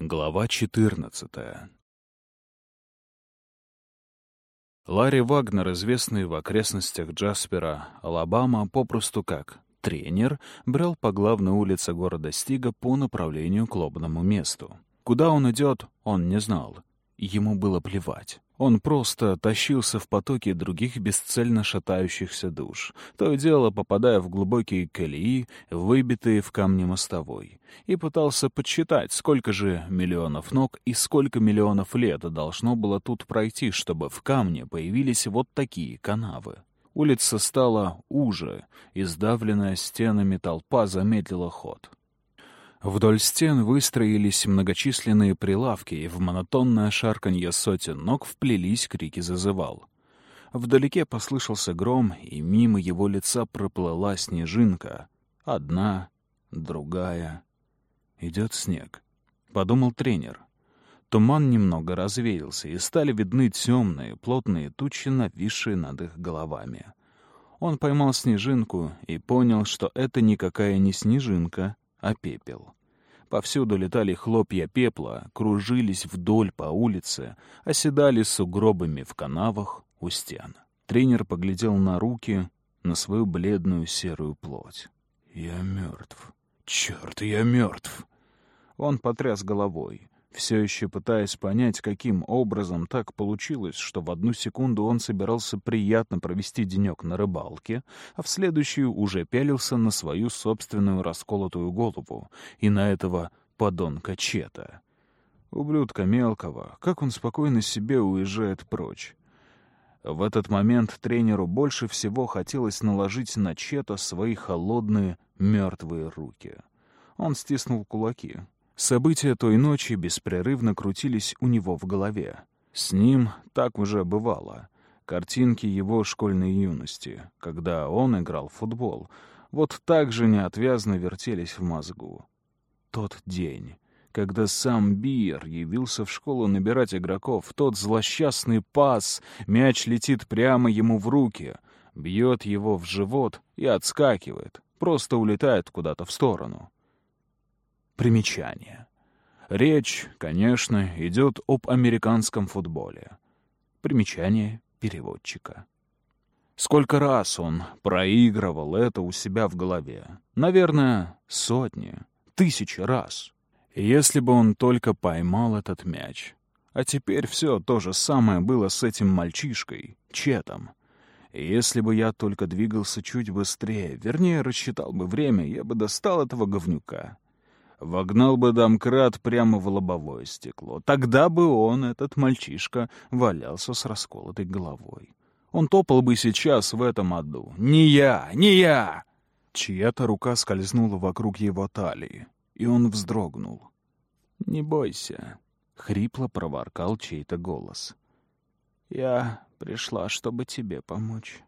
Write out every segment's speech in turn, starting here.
Глава 14 Ларри Вагнер, известный в окрестностях Джаспера, Алабама, попросту как тренер, брел по главной улице города Стига по направлению к лобному месту. Куда он идет, он не знал. Ему было плевать. Он просто тащился в потоке других бесцельно шатающихся душ, то и дело попадая в глубокие колеи, выбитые в камне мостовой, и пытался подсчитать, сколько же миллионов ног и сколько миллионов лет должно было тут пройти, чтобы в камне появились вот такие канавы. Улица стала уже, и сдавленная стенами толпа замедлила ход. Вдоль стен выстроились многочисленные прилавки, и в монотонное шарканье сотен ног вплелись крики зазывал. Вдалеке послышался гром, и мимо его лица проплыла снежинка. Одна, другая. Идет снег. Подумал тренер. Туман немного развеялся, и стали видны темные, плотные тучи, нависшие над их головами. Он поймал снежинку и понял, что это никакая не снежинка, а пепел. Повсюду летали хлопья пепла, кружились вдоль по улице, оседали сугробами в канавах у стен. Тренер поглядел на руки, на свою бледную серую плоть. «Я мертв. Черт, я мертв!» Он потряс головой все еще пытаясь понять, каким образом так получилось, что в одну секунду он собирался приятно провести денек на рыбалке, а в следующую уже пялился на свою собственную расколотую голову и на этого подонка Чета. Ублюдка мелкого, как он спокойно себе уезжает прочь. В этот момент тренеру больше всего хотелось наложить на Чета свои холодные, мертвые руки. Он стиснул кулаки. События той ночи беспрерывно крутились у него в голове. С ним так уже бывало. Картинки его школьной юности, когда он играл в футбол, вот так же неотвязно вертелись в мозгу. Тот день, когда сам Биер явился в школу набирать игроков, тот злосчастный пас, мяч летит прямо ему в руки, бьет его в живот и отскакивает, просто улетает куда-то в сторону. Примечание. Речь, конечно, идет об американском футболе. Примечание переводчика. Сколько раз он проигрывал это у себя в голове? Наверное, сотни, тысячи раз. Если бы он только поймал этот мяч. А теперь все то же самое было с этим мальчишкой, Четом. если бы я только двигался чуть быстрее, вернее, рассчитал бы время, я бы достал этого говнюка. Вогнал бы домкрат прямо в лобовое стекло. Тогда бы он, этот мальчишка, валялся с расколотой головой. Он топал бы сейчас в этом аду. «Не я! Не я!» Чья-то рука скользнула вокруг его талии, и он вздрогнул. «Не бойся», — хрипло проворкал чей-то голос. «Я пришла, чтобы тебе помочь».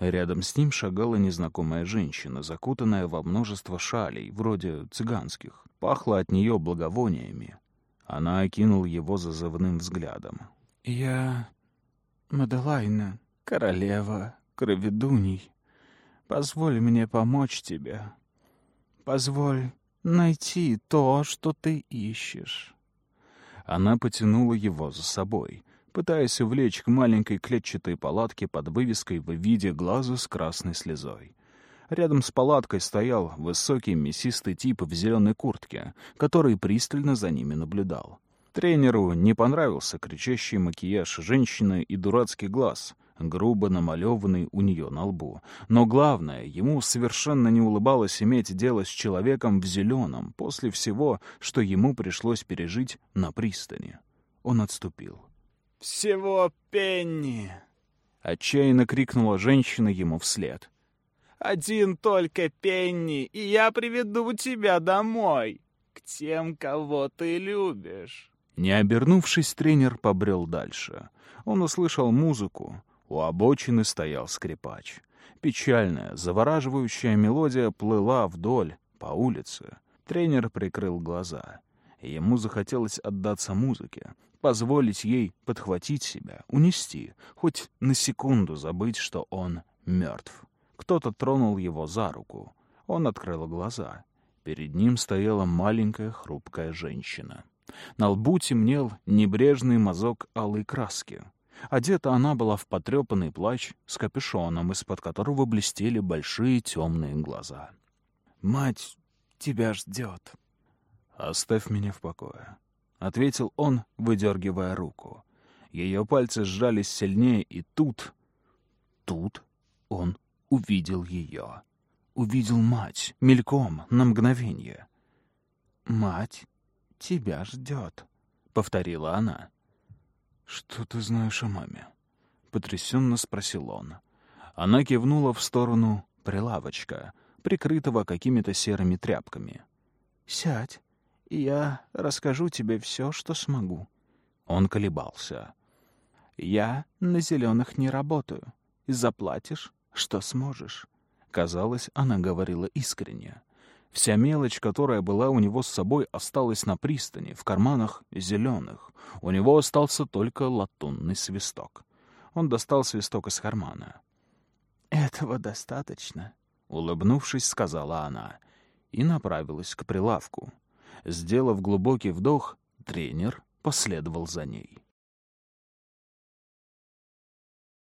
Рядом с ним шагала незнакомая женщина, закутанная во множество шалей, вроде цыганских. Пахло от нее благовониями. Она окинула его зазывным взглядом. «Я Маделайна, королева кроведуней. Позволь мне помочь тебе. Позволь найти то, что ты ищешь». Она потянула его за собой пытаясь увлечь к маленькой клетчатой палатке под вывеской в виде глаза с красной слезой. Рядом с палаткой стоял высокий мясистый тип в зеленой куртке, который пристально за ними наблюдал. Тренеру не понравился кричащий макияж женщины и дурацкий глаз, грубо намалеванный у нее на лбу. Но главное, ему совершенно не улыбалось иметь дело с человеком в зеленом после всего, что ему пришлось пережить на пристани. Он отступил. «Всего пенни!» — отчаянно крикнула женщина ему вслед. «Один только пенни, и я приведу тебя домой, к тем, кого ты любишь». Не обернувшись, тренер побрел дальше. Он услышал музыку. У обочины стоял скрипач. Печальная, завораживающая мелодия плыла вдоль, по улице. Тренер прикрыл глаза. Ему захотелось отдаться музыке, позволить ей подхватить себя, унести, хоть на секунду забыть, что он мертв. Кто-то тронул его за руку. Он открыл глаза. Перед ним стояла маленькая хрупкая женщина. На лбу темнел небрежный мазок алой краски. Одета она была в потрепанный плащ с капюшоном, из-под которого блестели большие темные глаза. «Мать тебя ждет». «Оставь меня в покое», — ответил он, выдергивая руку. Ее пальцы сжались сильнее, и тут... Тут он увидел ее. Увидел мать, мельком, на мгновение. «Мать тебя ждет», — повторила она. «Что ты знаешь о маме?» — потрясенно спросил он. Она кивнула в сторону прилавочка, прикрытого какими-то серыми тряпками. «Сядь, я расскажу тебе все, что смогу». Он колебался. «Я на зеленых не работаю. Заплатишь, что сможешь». Казалось, она говорила искренне. Вся мелочь, которая была у него с собой, осталась на пристани, в карманах зеленых. У него остался только латунный свисток. Он достал свисток из кармана. «Этого достаточно», — улыбнувшись, сказала она, и направилась к прилавку. Сделав глубокий вдох, тренер последовал за ней.